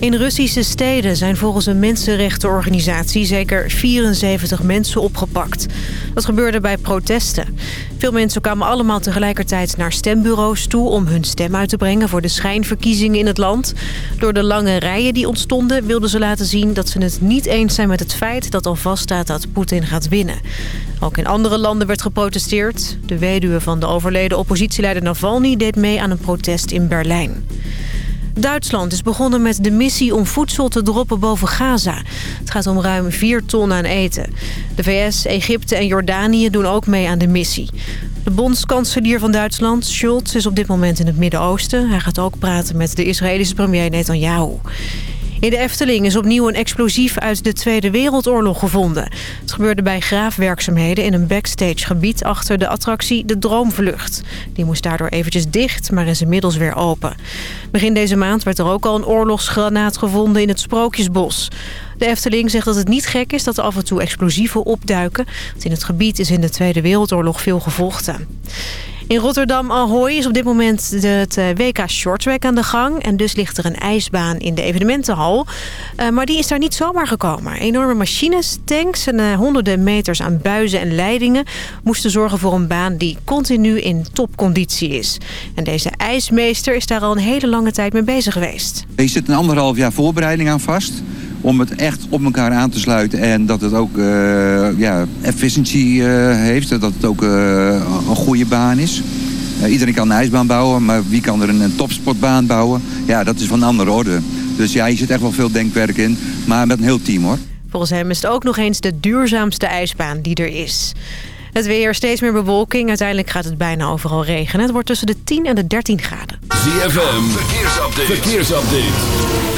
In Russische steden zijn volgens een mensenrechtenorganisatie zeker 74 mensen opgepakt. Dat gebeurde bij protesten. Veel mensen kwamen allemaal tegelijkertijd naar stembureaus toe om hun stem uit te brengen voor de schijnverkiezingen in het land. Door de lange rijen die ontstonden wilden ze laten zien dat ze het niet eens zijn met het feit dat al vaststaat dat Poetin gaat winnen. Ook in andere landen werd geprotesteerd. De weduwe van de overleden oppositieleider Navalny deed mee aan een protest in Berlijn. Duitsland is begonnen met de missie om voedsel te droppen boven Gaza. Het gaat om ruim 4 ton aan eten. De VS, Egypte en Jordanië doen ook mee aan de missie. De bondskanselier van Duitsland, Scholz, is op dit moment in het Midden-Oosten. Hij gaat ook praten met de Israëlische premier Netanyahu. In de Efteling is opnieuw een explosief uit de Tweede Wereldoorlog gevonden. Het gebeurde bij graafwerkzaamheden in een backstagegebied achter de attractie De Droomvlucht. Die moest daardoor eventjes dicht, maar is inmiddels weer open. Begin deze maand werd er ook al een oorlogsgranaat gevonden in het Sprookjesbos. De Efteling zegt dat het niet gek is dat er af en toe explosieven opduiken. Want in het gebied is in de Tweede Wereldoorlog veel gevochten. In Rotterdam Ahoy is op dit moment het eh, WK Shorttrack aan de gang. En dus ligt er een ijsbaan in de evenementenhal. Uh, maar die is daar niet zomaar gekomen. Enorme machines, tanks en uh, honderden meters aan buizen en leidingen... moesten zorgen voor een baan die continu in topconditie is. En deze ijsmeester is daar al een hele lange tijd mee bezig geweest. Er zit een anderhalf jaar voorbereiding aan vast om het echt op elkaar aan te sluiten en dat het ook uh, ja, efficiëntie uh, heeft, dat het ook uh, een goede baan is. iedereen kan een ijsbaan bouwen, maar wie kan er een, een topsportbaan bouwen? Ja, dat is van een andere orde. Dus ja, hier zit echt wel veel denkwerk in, maar met een heel team hoor. Volgens hem is het ook nog eens de duurzaamste ijsbaan die er is. Het weer, steeds meer bewolking. Uiteindelijk gaat het bijna overal regenen. Het wordt tussen de 10 en de 13 graden. ZFM, verkeersupdate. verkeersupdate.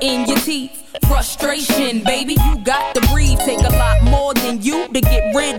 in your teeth. Frustration, baby, you got to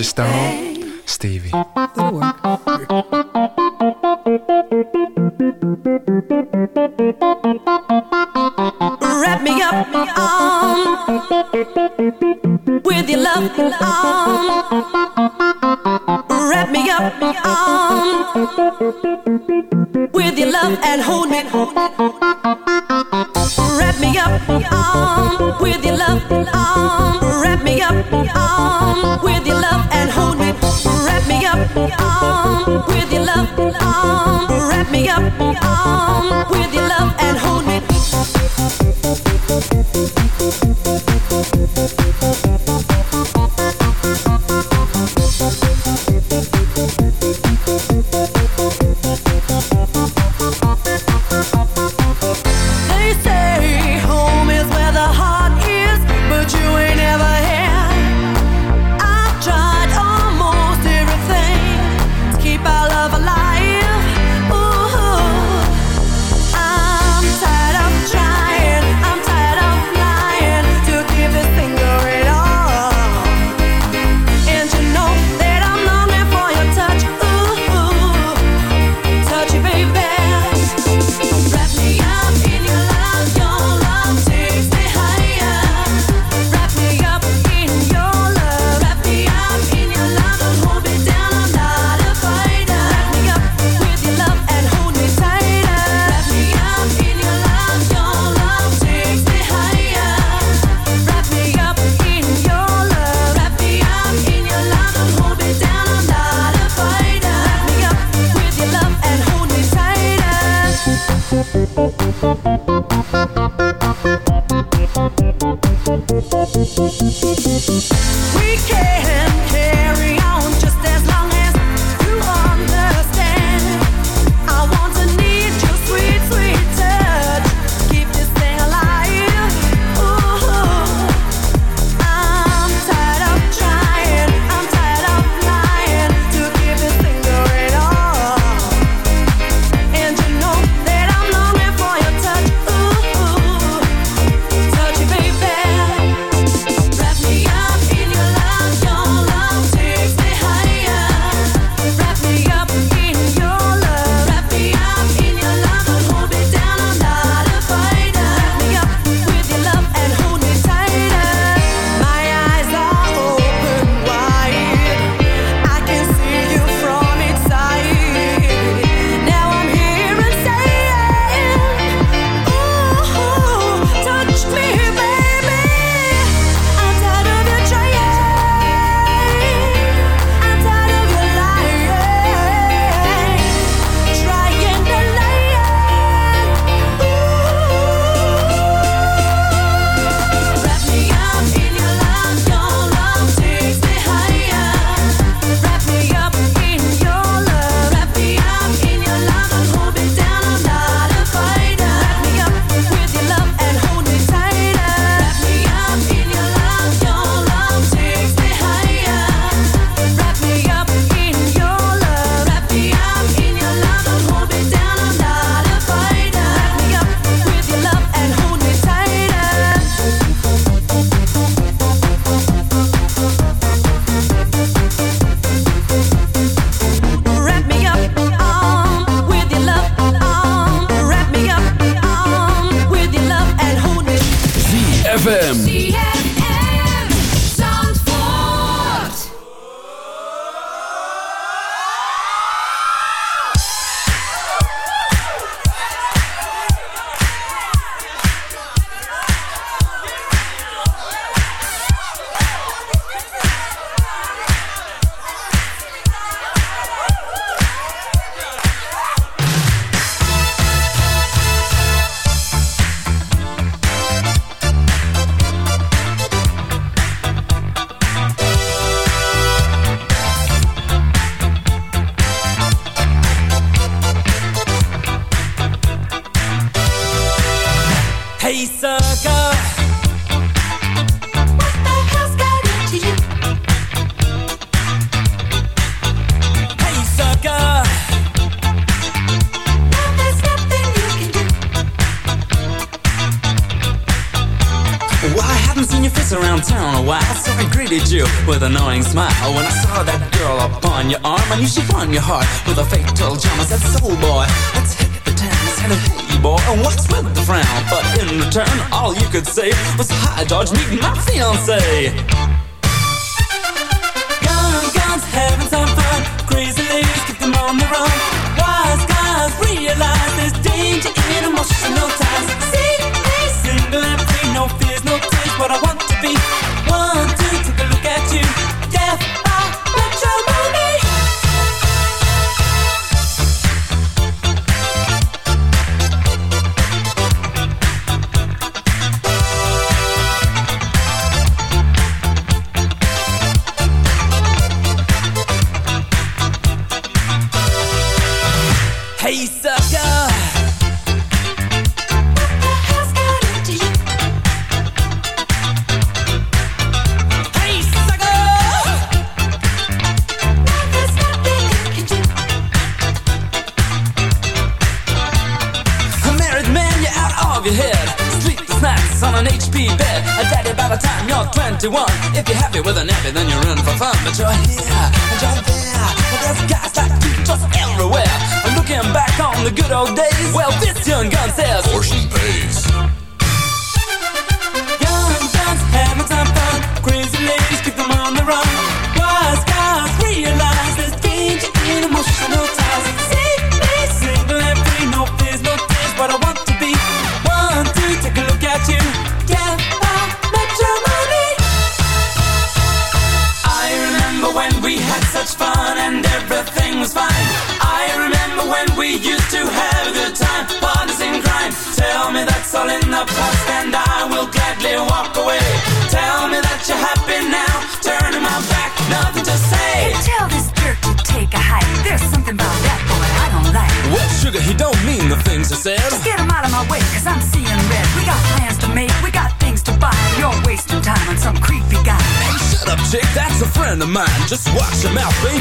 Baby. And just stone. Stevie.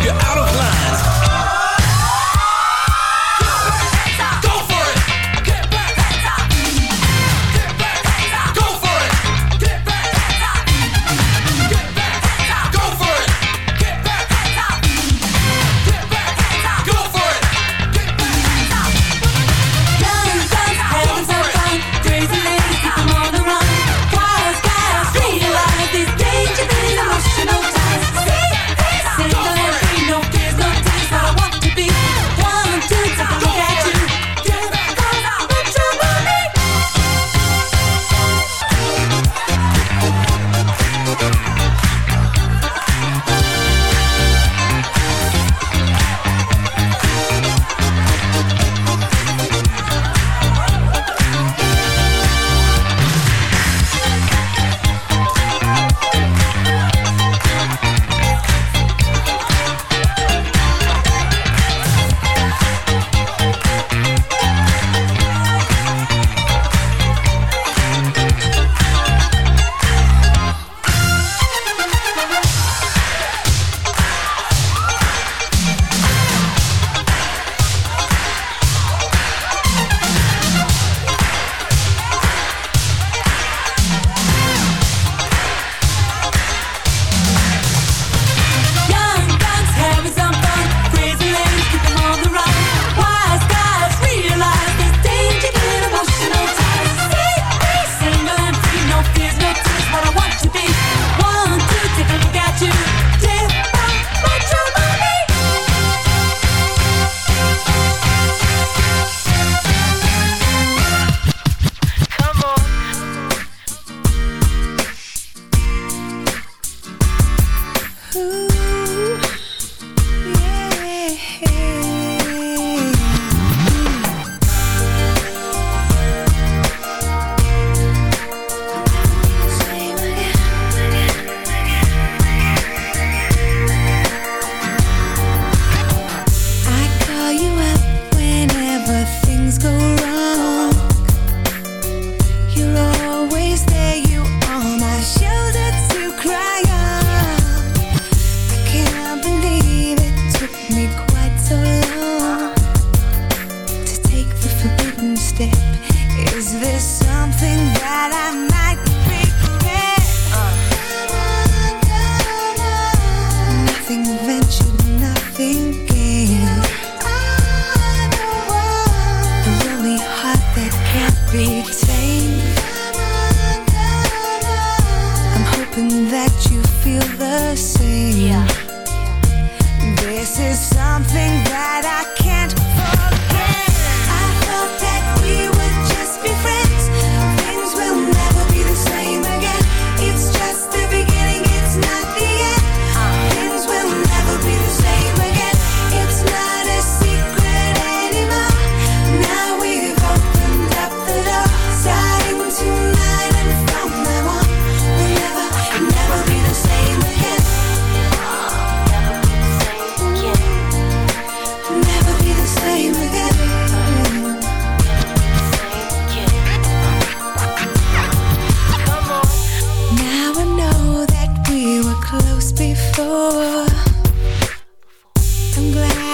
You're out of line.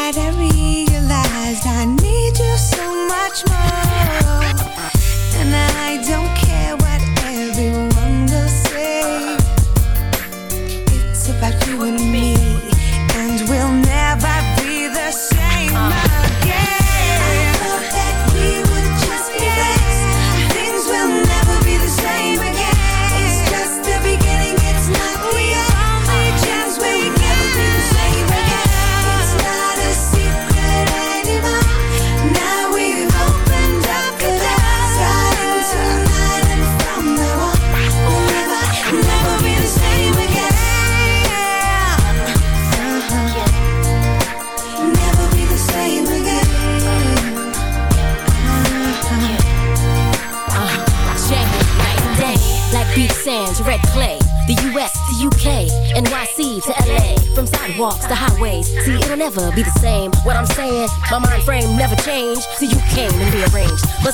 That I realized I need you so much more. Never be the same. What I'm saying, my mind frame never changed. So you came and rearranged. But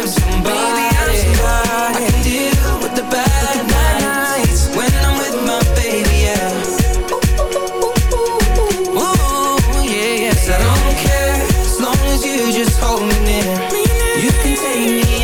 You can take me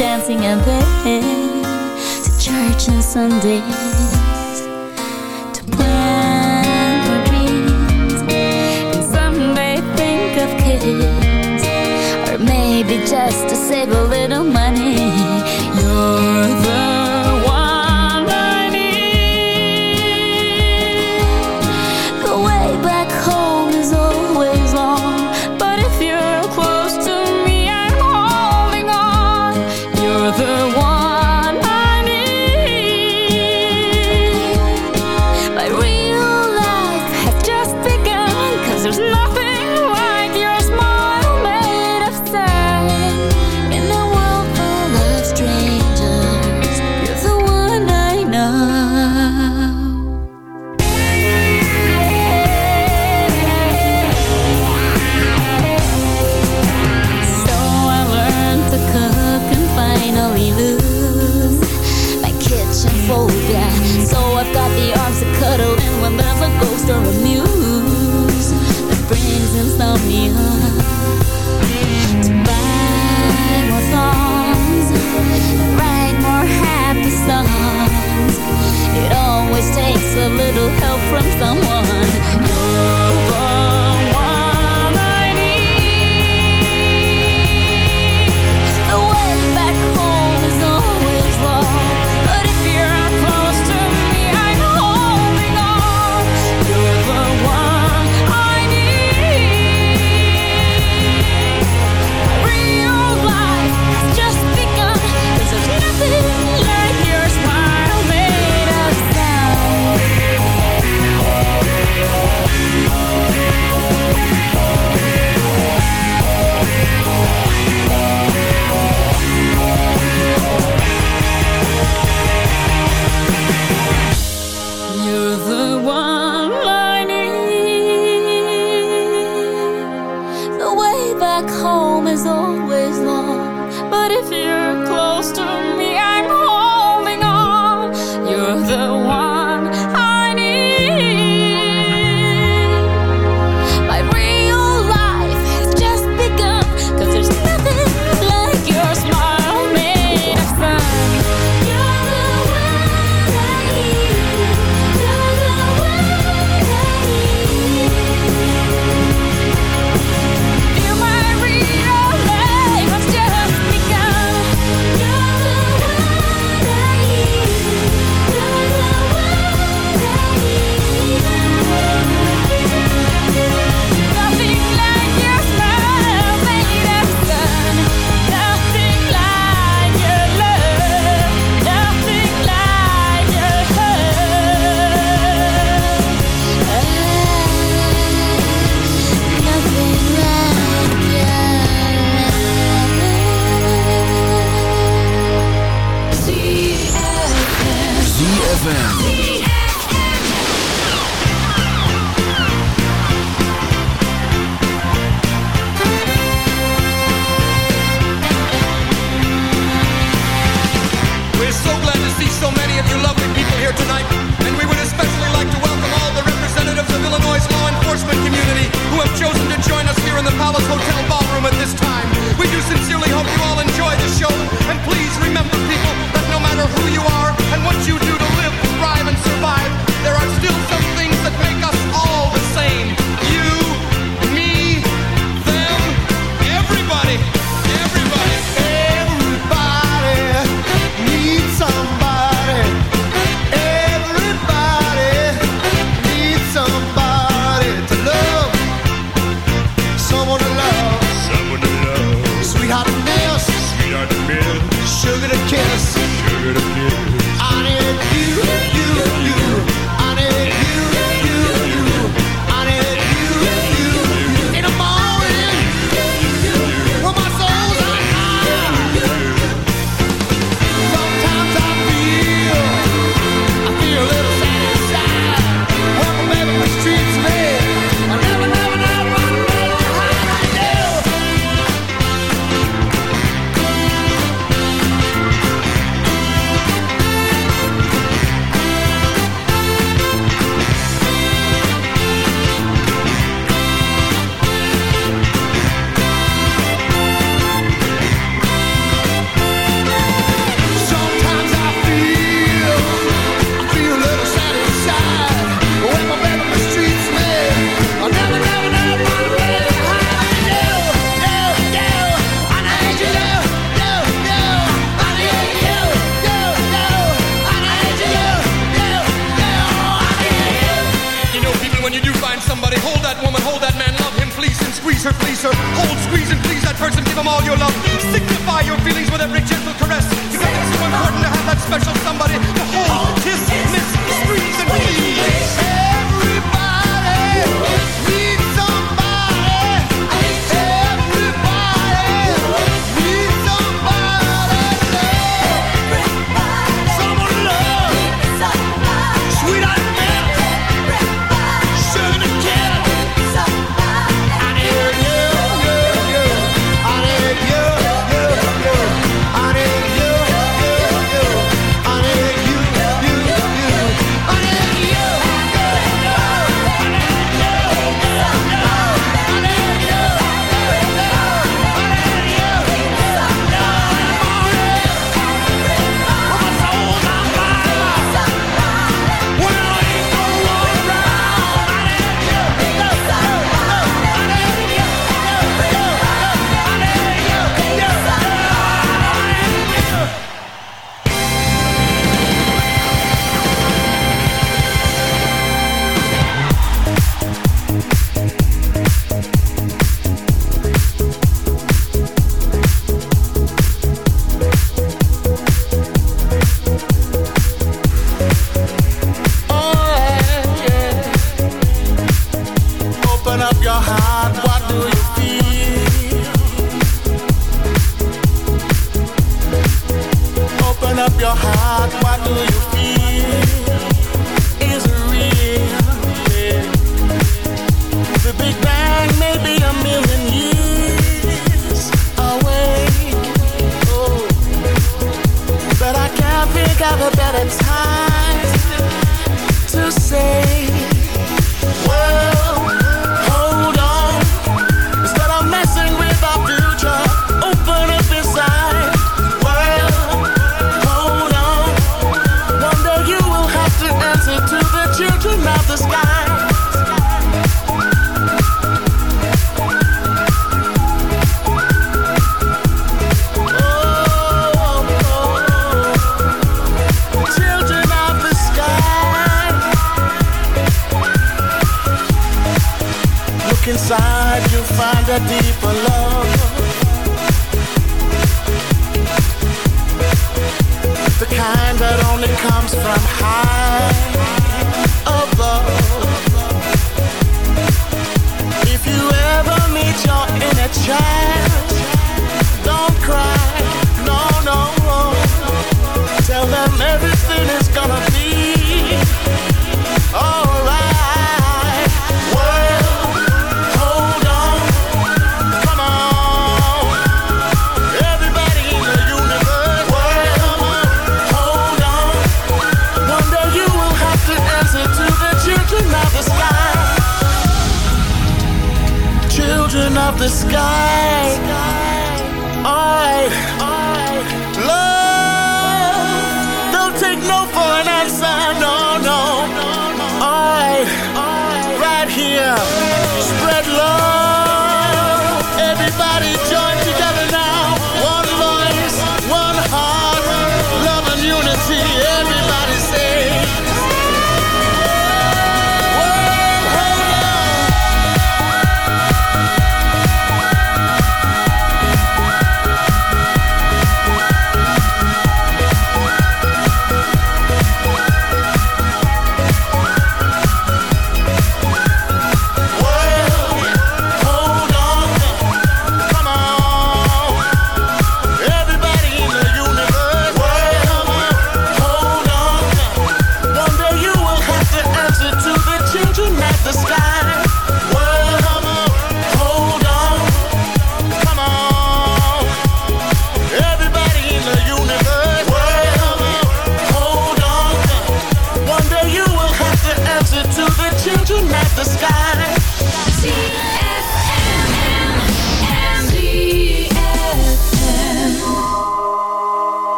dancing and then to church on Sundays. Kitchen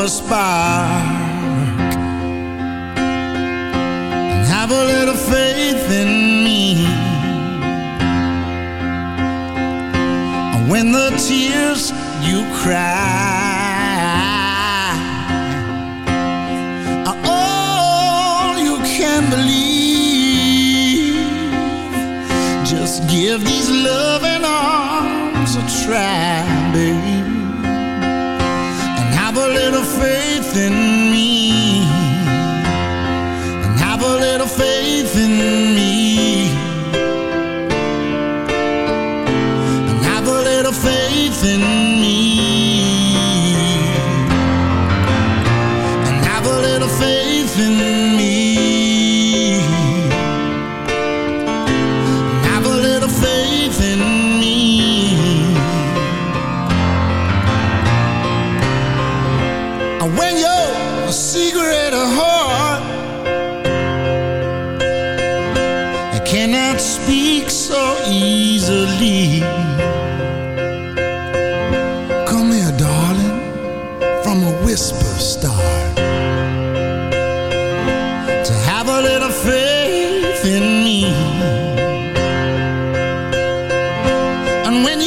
a spark and have a little faith in me and when the tears you cry are all you can believe. Just give these loving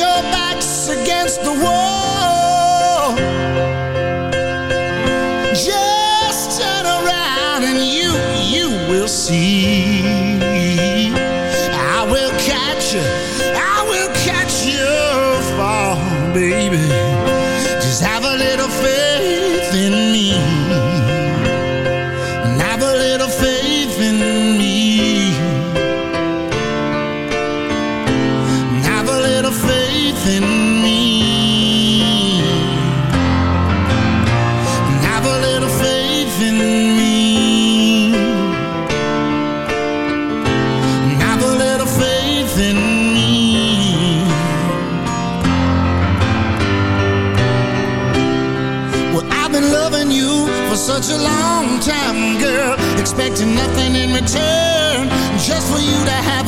your back's against the wall, just turn around and you, you will see.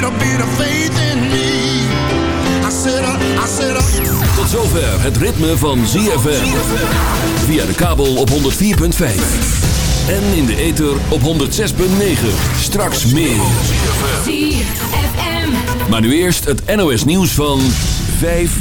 little bit of faith in me. I said, uh, I said, uh, Tot zover het ritme van ZFM. Via de kabel op 104.5. En in de ether op 106.9. Straks meer. ZFM. Maar nu eerst het NOS nieuws van 5